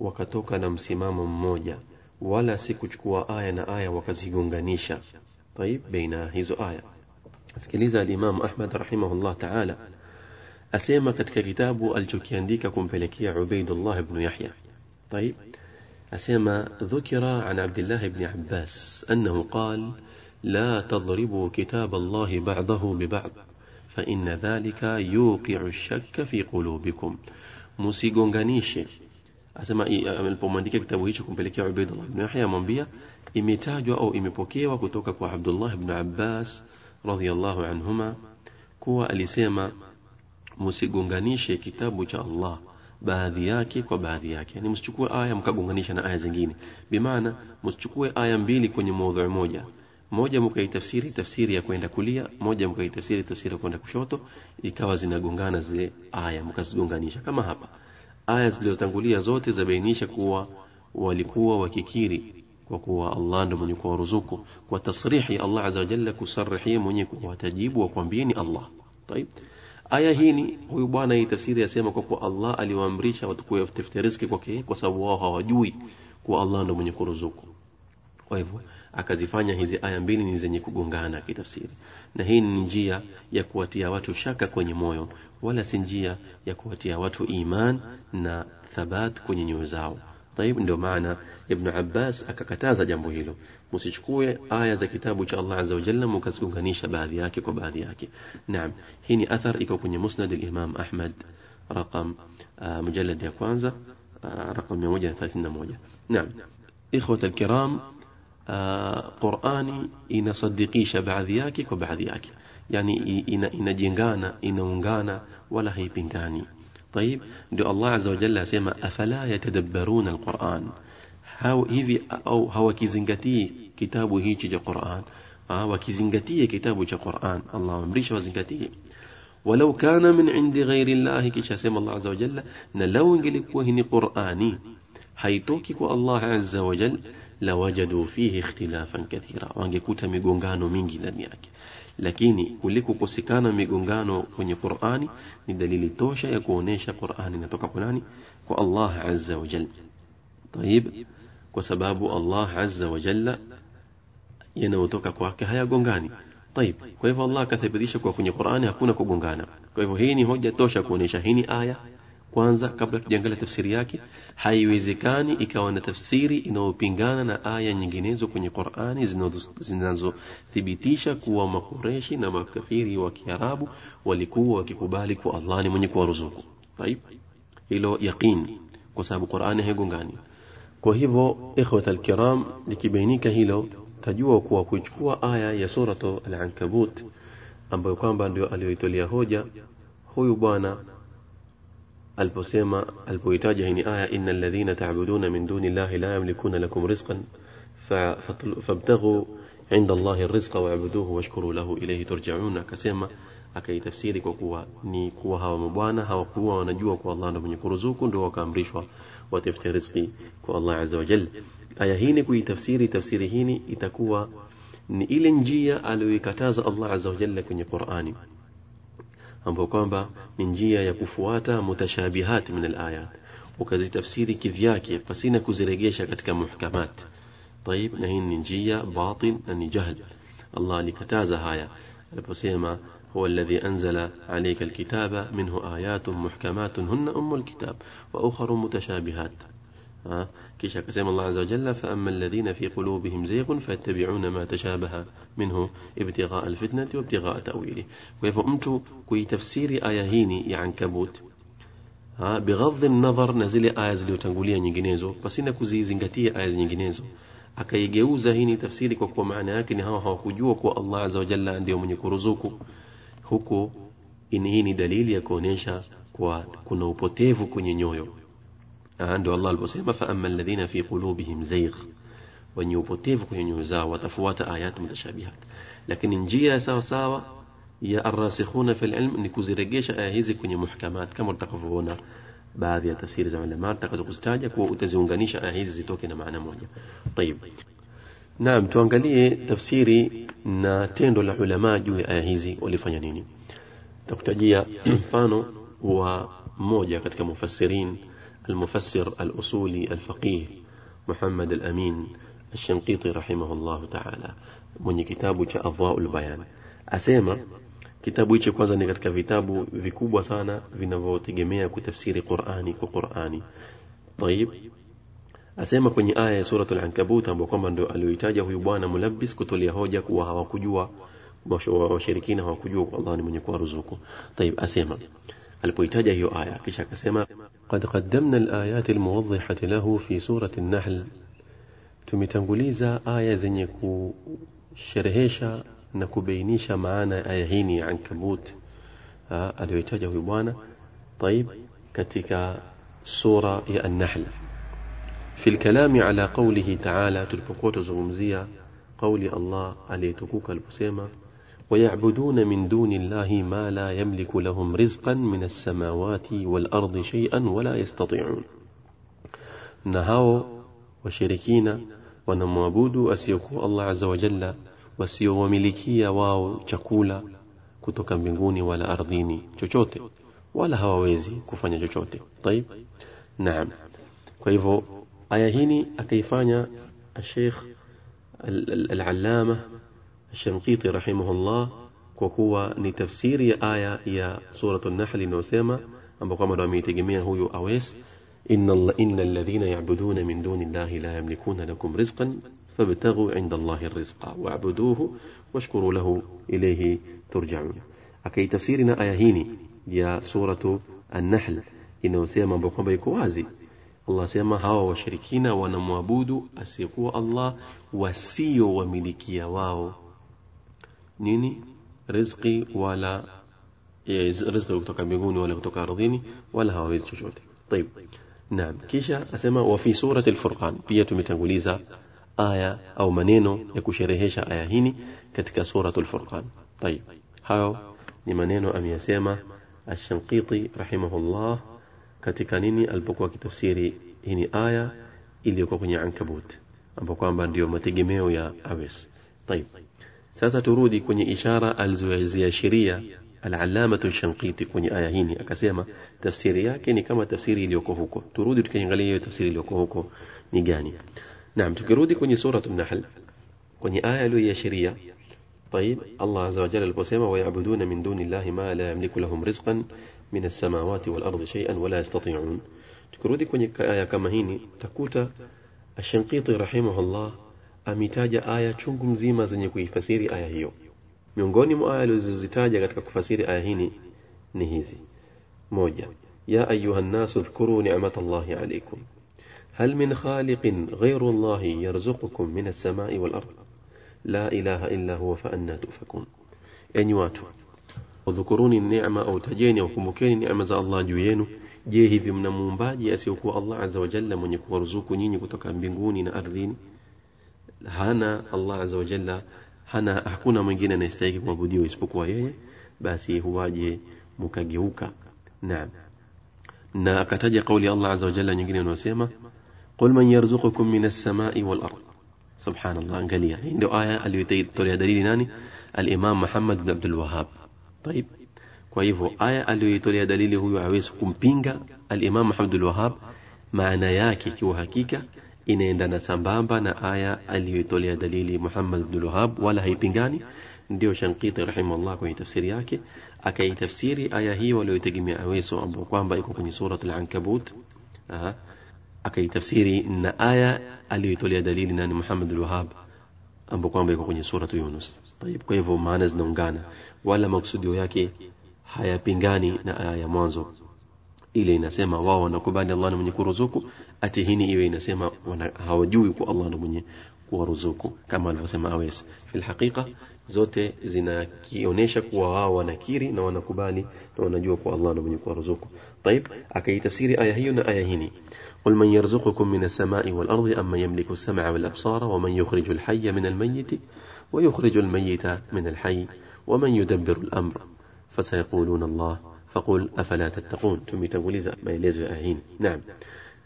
Wakatoka na msimamo mmoja wala si kuchukua aya na aya wakazigonganisha طيب baina hizo aya sikiliza al-Imam Ahmad rahimahullah ta'ala asema katika kitabu alichokiandika kumpelekea Ubaidullah ibn Yahya طيب أسمى ذكر عن عبد الله بن عباس أنه قال لا تضربوا كتاب الله بعضه ببعض فإن ذلك يوقع الشك في قلوبكم msigonganishe asema alipomwandikia kitabu hicho kumpelekea Ubaidullah ibn Yahya amwambia imetajwa au imepokewa kutoka kwa Abdullah ibn Abbas radhiyallahu anhuma kuwa alisema msigonganishe kitabu cha Allah baadhi yake kwa baadhi yake. Yani msichukue aya mkagonganisha na aya zingine. Bimaana msichukue aya mbili kwenye maudhui moja. Moja mkaitafsiri tafsiri ya kwenda kulia moja mkaitafsiri tafsiri ya kwenda kushoto ikawa zinagongana zile aya mkazigonganisha. Kama hapa aya zilizotangulia zote zabainisha kuwa walikuwa wakikiri kwa kuwa Allah ndo mwenye kuwaruzuku kwa tasrihi Allah azza wa jalla kusarihia mwenye kuwatajibu wa kwambieni Allah طيب aya hii ni huyu bwana hii tafsiri yasema kwa kuwa Allah aliwaamrisha watu kutafuta riziki kwake kwa sababu wao hawajui kuwa Allah ndo mwenye kuruzuku kwa hivyo akazifanya hizi aya mbili ni zenye kugongana kitafsiri Na hii ni njia ya kuwatia watu shaka kwenye moyo wala si njia ya kuwatia watu iman na thabat kwenye nyoyo zao طيب ndio maana ibn Abbas akakataza jambo hilo msichukue aya za kitabu cha Allah azza wa jalla mkaziunganisha baadhi yake kwa baadhi yake naam hii ni athar iko kwenye musnad al-imam Ahmad raqam mujallad ya kwanza raqam 131 naam ikhwata al-kiram Qur'ani inasadikisha baadhi yake kwa baadhi yake yani inajengana inaungana wala haipingani طيب ndio Allah azza wa jalla asema afala yatadabbaruna alquran hao hivi au hawakizingatii kitabu hichi cha Qur'an wakizingatie kitabu cha Qur'an Allah amrisha wazingatie walau kana min indi ghairi Allah kisha sema Allah azza wa jalla na lau ingelikuwa hii ni Qur'ani haitoki kwa Allah azza wa jalla lawajadu fihi ikhtilafan kathira, wangekuta migongano mingi ndani yake. Lakini kulikukosekana migongano kwenye Qur'ani ni dalili tosha ya kuonesha Qur'ani inatoka kwa nani? Kwa Allah azza wa jalla. Tayib, kwa sababu Allah azza wa jalla yanayotoka kwake hayagongani. Tayib, kwa hivyo Allah akathibitisha kwa kwenye Qur'ani hakuna kugongana. Kwa hivyo hii ni hoja tosha kuonesha hii ni aya kwanza, kabla tujangalia tafsiri yake, haiwezekani ikawa na tafsiri inayopingana na aya nyinginezo kwenye Qur'ani zinazothibitisha kuwa makureshi na makafiri wa Kiarabu walikuwa wakikubali kwa Allah ni mwenye kuwaruzuku. Taib, hilo yaqin kwa sababu Qur'ani haigongani. Kwa hivyo, ikhwat alkiram, likibainika hilo, tajua kuwa kuichukua aya ya surat Al-Ankabut ambayo kwamba ndio aliyoitolea hoja huyu bwana aliposema alipoitaja hii aya innal ladhina ta'buduna min duni llahi la yamlikuna lakum rizqan fabtaghu inda allahi rizqa wa'buduhu washkuru lahu ilayhi turja'un akasema akaitafsiri kwa kuwa ni kuwa hawa mabwana hawakuwa wanajua kwa Allah ndo mwenye kuruzuku ndio wakaamrishwa watafute riziki kwa Allah azza wa jalla aya hii ni kuitafsiri tafsiri hii itakuwa ni ile njia aliyoikataza Allah azza wa jalla kwenye Qur'ani ambapo kwamba ni njia ya kufuata mutashabihat min alayat ukazitafsiri kivyake pasina kuziregesha katika muhkamat طيب na hii ni njia batin na ni jahl Allah alikataza haya aliposema هو الذي أنزل عليك الكتاب منه آيات محكمات هن أم الكتاب وأخر متشابهات كيش كسيم الله عز وجل فأما الذين في قلوبهم زيغ فاتبعون ما تشابه منه ابتغاء الفتنة وابتغاء تأويله. ويفهمت كي تفسير آيهين يعني كبوت بغض النظر نزل آية زلو تنقولية نجنزو بس إنك زي زنجتية آية نجنزو أكيجوز هيني تفسيرك وكو معنى لكن هوا هوا كجوك والله عز وجل عندي ومن يكرزوك هكو إن هيني دليل يكونيشا كوا كنا وبوتيفو كنينيويو عند الله البصير فأما الذين في قلوبهم زيغ وأن يبطيفق أن وتفوات آيات متشابهات. لكن إن جي ساوا ساوا يا الراسخون في العلم أن يكون زرقيش آهيزي كوني محكمات. كما ارتقفونا بعض تفسير العلماء ارتقفوا قستاجك وتزونغانيش آهيزي زيتوكينا معنا موجة. طيب. نعم توانقالي تفسيري نا دول العلماء جو آهيزي ولفن ينيني تقتجي فانو ومو جاكتك مفسرين المفسر الأصولي الفقيه محمد الأمين الشنقيطي رحمه الله تعالى mwenye kitabu cha Adwaul Bayan asema kitabu hicho kwanza ni katika vitabu vikubwa sana vinavyotegemea kutafsiri Qur'ani kwa Qur'ani طيب asema kwenye aya ya suratul ankabut ambayo kwamba ndio aliyoitaja huyu bwana mulabbis kutolea hoja kuwa hawakujua washirikina hawakujua Allah ni mwenye kuwaruzuku طيب asema alipoitaja hiyo aya kisha akasema qad qaddamna al-ayat al-muwaddihat lahu fi surati an-nahl tumetanguliza aya zenye kusherehesha na kubainisha maana ya aya hii ya ankabut aliyoitaja huyu bwana طيب katika sura ya an-nahl في الكلام على قوله تعالى تلقوا تزغمزية قول الله aliyetukuka aliposema ويعبدون من دون الله ما لا يملك لهم رزقا من السماوات والأرض شيئا ولا يستطيعون. نهاو وشركين ونمعبود أسيوكو الله عز وجل وسيو وملكي واو تقولا كتوكا بنغوني ولا أرضيني تشوتي ولا هواويزي كفاني تشوتي طيب نعم. كيفو آيهيني أكيفانيا الشيخ العلامة الشنقيطي رحمه الله كوكوا نتفسير آية يا سورة النحل نوسيما أم بقام رامي تجميع هو يو أويس. إن, إن الذين يعبدون من دون الله لا يملكون لكم رزقا فابتغوا عند الله الرزق واعبدوه واشكروا له إليه ترجعون. أكي تفسيرنا آية هيني يا سورة النحل إنه سيما بقام بيكوازي الله سيما هوا وشركين ونموابود أسيقوا الله وسيو وملكي واو. Nini riziki wala riziki kutoka mbinguni wala kutoka ardhini wala hawawezi chochote طيب Naam, kisha asema wa fi surati al-Furqan, pia tumetanguliza aya au maneno ya kusherehesha aya hini katika suratul Furqan. Tayib, hayo ni maneno ameyasema Ash-Shanqiti rahimahullah katika nini alipokuwa kitafsiri hii aya iliyokuwa kwenye Ankabut, ambapo kwamba ndio mategemeo ya Awes. Tayib, sasa turudi kwenye ishara alizoziashiria al-allamatu Shanqiti kwenye aya hii akasema tafsiri yake ni kama tafsiri iliyoko huko turudi tukiangalia hiyo tafsiri iliyoko huko ni gani naam tukirudi kwenye suratul nahl kwenye aya iliyoashiria طيب الله عز وجل aliposema ويعبدون من دون الله ما لا يملك لهم رزقا من السماوات والأرض شيئا ولا يستطيعون tukirudi kwenye aya kama hii takuta Ash-Shanqiti rahimahullah amitaja aya chungu mzima zenye kuifasiri aya hiyo miongoni mwa aya alizozitaja katika kufasiri aya hii ni hizi moja ya ayuha nnasu dhkuru ni'matallahi alaykum hal min khaliqin ghayru allahi yarzuqukum min as-samai wal ard la ilaha illa huwa fa anna tufakun enyi watu udhukuruni neema au tajeni au kumbukeni neema za Allah juu yenu je hivi mna muumbaji asiyokuwa Allah azza wa jalla mwenye kuwaruzuku nyinyi kutoka mbinguni na ardhini hana Allah azza wa jalla hana hakuna mwingine anayestahili kuabudiwa isipokuwa yeye basi huwaje mkageuka naam na akataja kauli ya Allah azza wa jalla nyingine inayosema qul man yarzuqukum minas samai wal ard subhanallah angalia hii ndio aya aliyotolea dalili nani al-Imam Muhammad bin Abdul Wahhab طيب kwa hivyo aya aliyoitolea dalili huyu hawezi kumpinga al-Imam Muhammad bin Wahhab maana yake ikiwa hakika inaendana sambamba na aya aliyoitolea dalili Muhammad bin Wahhab wala haipingani ndio Shanqiti rahimahullah kwenye tafsiri yake akaitafsiri aya hii walioitegemea Aweso ambao kwamba iko kwenye surat al-Ankabut akaitafsiri na aya aliyoitolea dalili nani Muhammad bin Wahhab ambao kwamba iko kwenye surat Yunus. Tayib, kwa hivyo maana zinaungana wala maksudio yake hayapingani na aya ya mwanzo ile inasema wao wanakubali Allah ni mwenye kuruzuku ati hini iwe inasema wana, hawajui kwa Allah ni mwenye kuwaruzuku kama alivyosema Awes fil haqiqa zote zinakionyesha kuwa wao wanakiri na wanakubali na wanajua kwa Allah ni mwenye kuwaruzuku طيب akaitafsiri aya hiyo na aya hini قل من يرزقكم من السماء والأرض أم من يملك السمع والأبصار ومن يخرج الحي من الميت ويخرج الميت من الحي ومن يدبر الأمر فسيقولون الله فقل أفلا تتقون tumetanguliza maelezo ya aya hii naam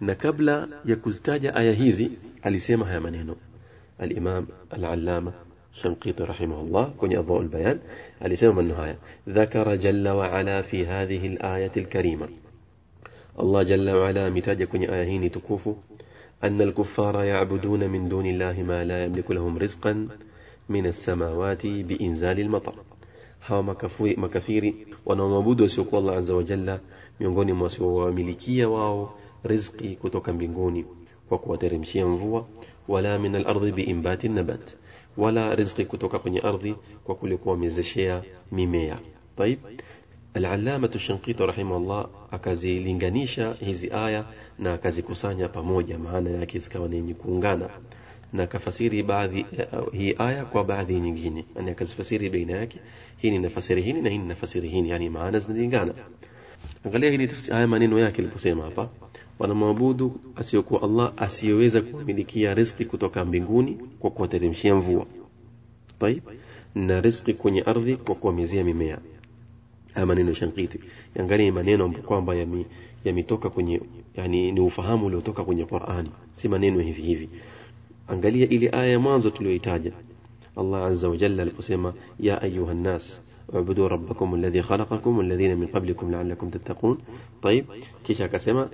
na kabla ya kuzitaja aya hizi alisema haya maneno. al-Imam al-Allama شنقيطي رحمه الله كن أضواء البيان الإسلام من نهاية ذكر جل وعلا في هذه الآية الكريمة الله جل وعلا متاج كن آيهين تكوفو أن الكفار يعبدون من دون الله ما لا يملك لهم رزقا من السماوات بإنزال المطر makafiri wanaomwabudu wasiokuwa Allah azza wa jalla miongoni mwa wasiowamilikia wao riziki kutoka mbinguni kwa kuwateremshia mvua wala min al-ardhi biimbati nabat wala riziki kutoka kwenye ardhi kwa kule kuwamezeshea mimea طيب الشنقيطي رحمه الله akazilinganisha hizi aya na akazikusanya pamoja maana yake zikawa ni yenye kuungana na akafasiri baadhi hii aya kwa baadhi nyingine yani akazifasiri baina yake hii ni nafasiri hii na hii ni nafasiri hii yani maana zinalingana angalia hili haya maneno yake aliposema hapa wanamwabudu asiyokuwa Allah asiyeweza kumilikia riziki kutoka mbinguni kwa kuwateremshia mvua طيب na riziki kwenye ardhi kwa kuamizia mimea haya maneno shankiti yangali maneno kwamba yami- yametoka kwenye yani ni ufahamu uliotoka kwenye Qur'ani si maneno hivi hivi angalia ile aya ya mwanzo tuliyoitaja Allah azza wa jalla aliposema ya ayuha nas اعبدوا ربكم الذي خلقكم والذين من قبلكم لعلكم تتقون طيب كيشا كسما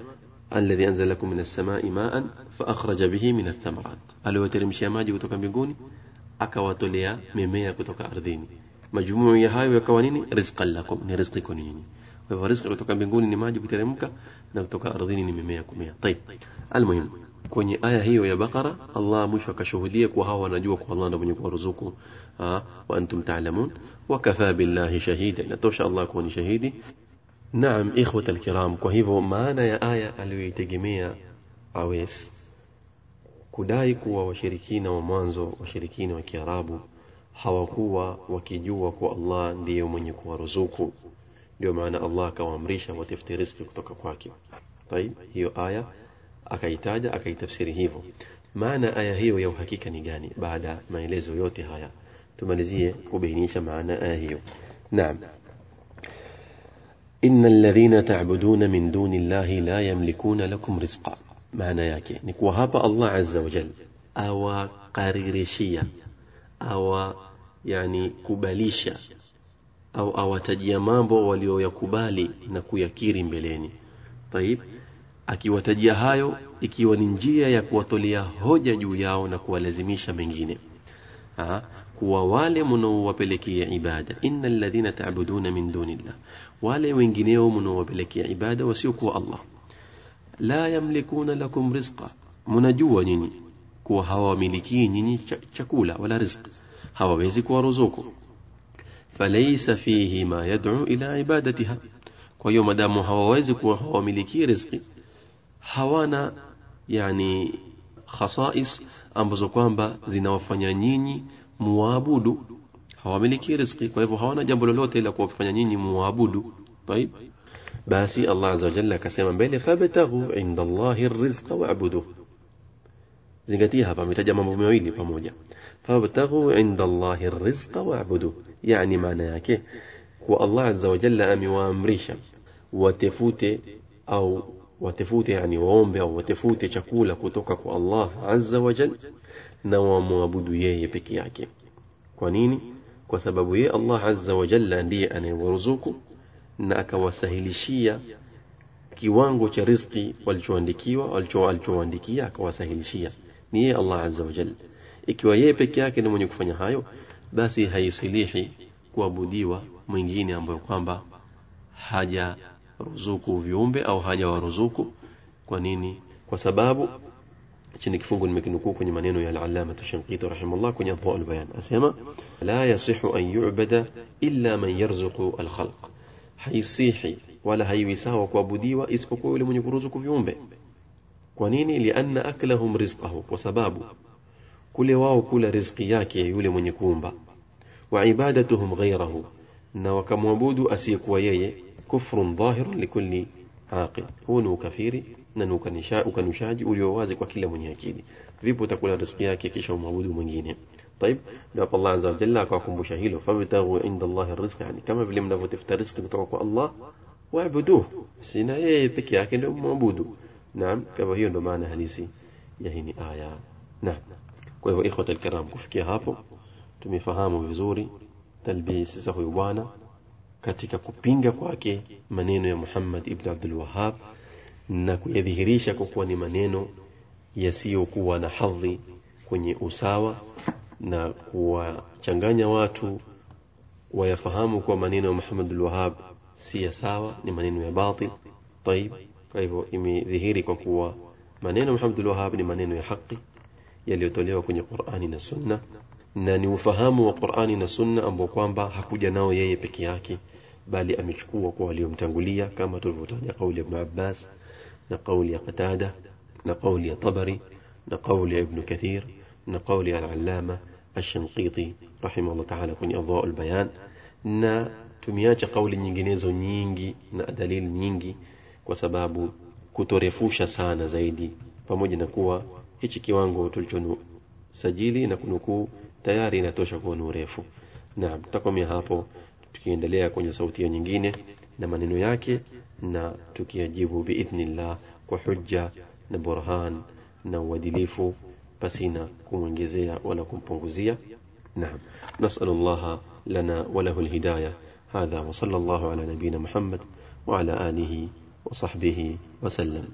الذي أنزل لكم من السماء ماء فأخرج به من الثمرات. ألو ترمشي ماجي وتوكا بيقوني؟ أكوا تليا ميميا كتوكا أرضيني. مجموع يهاي ويكوانين رزقا لكم نرزق كونيني. ورزقي كتوكا بيقوني ماجي كتوكا نبتوكا أرضيني ميميا كميا طيب المهم كوني آية هي ya بقرة الله mwisho akashuhudia kuwa hawa والله نبنيك allah آه، وأنتم تعلمون. وكفى بالله شهيدا. talamun wakafa billahi shahidi inatosha allah Naam, ikhwat alkiram, kwa hivyo maana ya aya aliyoitegemea Awes kudai kuwa washirikina wa mwanzo, washirikina wa Kiarabu hawakuwa wakijua kuwa Allah ndiye mwenye kuwaruzuku. Ndio maana Allah akawaamrisha watafute riziki kutoka kwake. Tayib, hiyo aya akaitaja akaitafsiri hivyo. Maana aya hiyo ya uhakika ni gani? Baada maelezo yote haya, tumalizie kubainisha maana aya hiyo. Naam. إن الذين تعبدون من دون الله لا يملكون لكم رزقا. معنى ياكي وهاب الله عز وجل. يعني أو قريريشيا أو يعني كباليشة أو أو تجيامابو وليو يكبالي نكو يكيرين بليني طيب أكي وتجيهايو إكي وننجيه يكو وطليا هجا جوياو نكو لزميشة منجيني. ها كوا والي منو وبلكي عبادة. إن الذين تعبدون من دون الله. Wale wengineo mnaowapelekea ibada wasiokuwa Allah la yamlikuna lakum rizqa mnajua nyinyi kuwa hawamiliki nyinyi cha- chakula wala rizqi hawawezi kuwaruzuku falaysa fihi ma yad'u ila ibadatiha kwa hiyo madamu hawawezi kuwa hawamiliki rizqi hawana yani khasais ambazo kwamba zinawafanya nyinyi muabudu hawamiliki rizqi kwa hivyo hawana jambo lolote la kuwafanya nyinyi muabudu طيب basi Allah azza wa jalla akasema mbele fabtaghu inda Allahi rizqa wa'buduhu zingatia hapa ametaja mambo mawili pamoja fabtaghu inda Allahi rizqa wa'buduhu yani maana yake kwa Allah azza wa jalla amewaamrisha watafute au watafute yani waombe au watafute chakula kutoka kwa Allah azza wa jalla na wamwabudu yeye peke yake kwa nini kwa sababu yeye Allah azza wa jalla ndiye anayewaruzuku na akawasahilishia kiwango cha riziki walichoandikiwa walicho alichoandikia akawasahilishia. Ni yeye Allah azza wa jalla. Ikiwa yeye peke yake ni mwenye kufanya hayo basi haisilihi kuabudiwa mwingine ambayo kwamba haja ruzuku viumbe au haja waruzuku kwa nini? Kwa sababu chini kifungu nimekinukuu kwenye maneno ya al-allama Shanqiti rahimahullah kwenye Adwa al-Bayan asema la yasihu an yu'bada illa man yarzuqu al-khalq haisihi wala haiwi sawa kuabudiwa isipokuwa yule mwenye kuruzuku viumbe kwa nini lianna aklahum rizqahu kwa sababu kule wao kula riziki yake yule mwenye kuumba wa ibadatuhum ghayrahu na wakamwabudu asiyekuwa yeye kufrun dhahirun likulli عاقل. هو نو كفير ننو كنشاء كنشاج وليو وازك وكل من يكيد في بو تقول رزقياك كيش ومعبود من طيب لأب الله عز وجل أكواكم بشهيله فابتغوا عند الله الرزق يعني كما في لمنا فتفت الرزق بتوقع الله واعبدوه. سينا إيه، يبك ياكل ومعبودو نعم كما هي معنى هنيسي يهيني آية. نعم. كيف إخوة الكرام كفكي هابو. تمي فهامو بزوري تلبيس سخوي وأنا katika kupinga kwake maneno ya Muhammad ibn Abdul Wahhab na kuyadhihirisha kwa kuwa ni maneno yasiyokuwa na hadhi kwenye usawa na kuwachanganya watu wayafahamu kuwa maneno ya Muhammad al-Wahhab si ya sawa, ni maneno ya batil. Tayib, kwa hivyo imedhihiri kwa kuwa maneno ya Muhammad al-Wahhab ni maneno ya haki yaliyotolewa kwenye Qur'ani na Sunna na ni ufahamu wa Qur'ani na Sunna ambao kwamba hakuja nao yeye peke yake bali amechukua kwa waliomtangulia kama tulivyotaja kauli ya Ibn Abbas na kauli ya Qatada na kauli ya Tabari na kauli ya Ibn Kathir na kauli ya Al-Allama Ash-Shanqiti rahimahullah ta'ala kwenye Adhaa al-Bayan na tumiacha kauli nyinginezo nyingi na dalili nyingi kwa sababu kutorefusha sana zaidi pamoja na kuwa hichi kiwango tulichosajili na kunukuu tayari inatosha kuwa ni urefu naam tutakomea hapo tukiendelea kwenye sauti nyingine na maneno yake na tukiyajibu biidhnillah kwa hujja na burhan na uadilifu pasina kumwongezea wala kumpunguzia نعم نسأل الله لنا وله الهداية هذا وصلى الله على نبينا محمد وعلى آله وصحبه وسلم